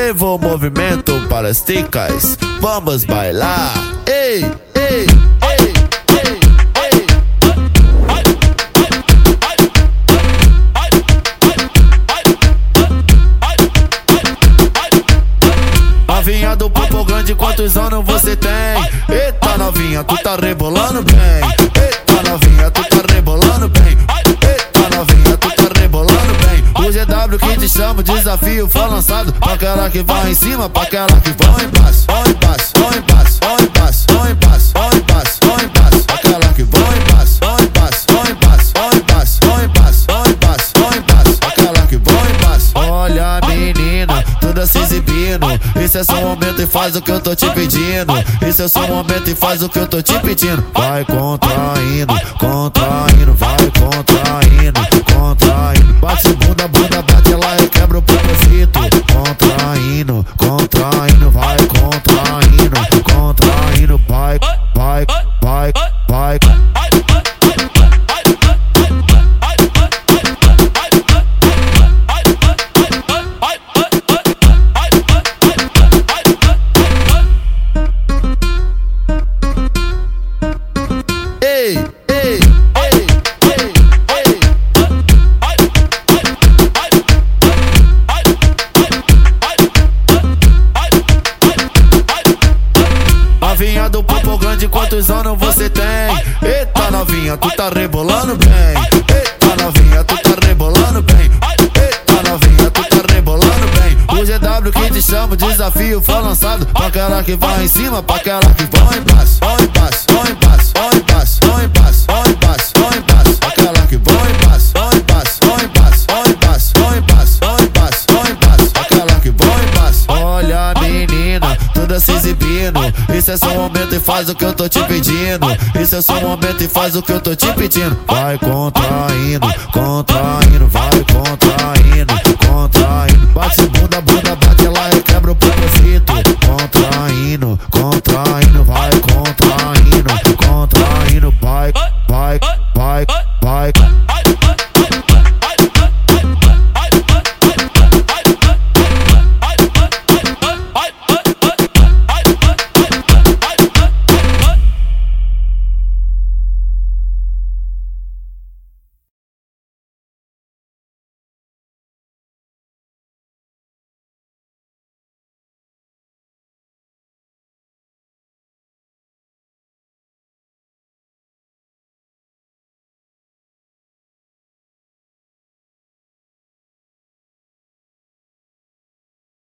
Ativo o movimento para as ticas. Vamos bailar. Ei, ei, do popo grande, quantos anos você tem? Eita novinha, tu tá rebolando bem. Eita novinha, desafio foi lançado. Pra aquela que vai em cima, pra aquela que vai embaixo. Vai embaixo, vai embaixo, vai embaixo, vai embaixo, vai embaixo, vai embaixo. Aquela que vai embaixo, vai embaixo, vai embaixo, vai embaixo, vai embaixo, vai embaixo, vai embaixo. Aquela que vai embaixo. Olha menina, toda se exibindo. Esse é seu momento e faz o que eu tô te pedindo. Esse é seu momento e faz o que eu tô te pedindo. Vai contraindo, contraindo, Novinha do popo grande, quantos anos você tem? Eita novinha, tu tá rebolando bem. Eita novinha, tu tá rebolando bem. Eita novinha, tu tá rebolando bem. O GW que te chama, desafio foi lançado. Pra aquela que vai em cima, pra aquela que. Vai embaixo, vai embaixo, Esse é seu momento e faz o que eu tô te pedindo. Esse é seu momento e faz o que eu tô te pedindo. Vai contraindo, contraindo, vai contraindo, contraindo. Bate bunda, bunda, bate lá e quebra o propósito. Contraindo, contraindo, vai contraindo, contraindo, vai.